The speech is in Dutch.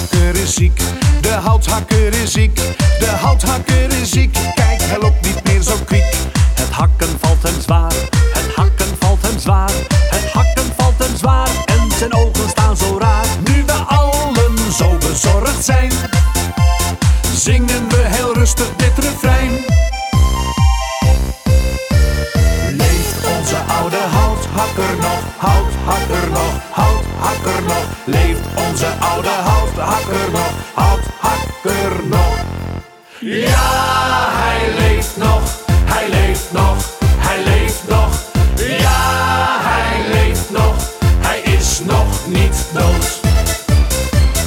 houthakker is ziek, de houthakker is ziek. Kijk, hij niet meer zo kwiek. Het hakken valt hem zwaar, het hakken valt hem zwaar. Het hakken valt hem zwaar en zijn ogen staan zo raar. Nu we allen zo bezorgd zijn, zingen we heel rustig dit refrein. Leeft onze oude houthakker nog, houthakker nog, houthakker nog. Leeft onze oude houthakker nog, houthakker nog. Ja, hij leeft nog, hij leeft nog, hij leeft nog. Ja, hij leeft nog, hij is nog niet dood.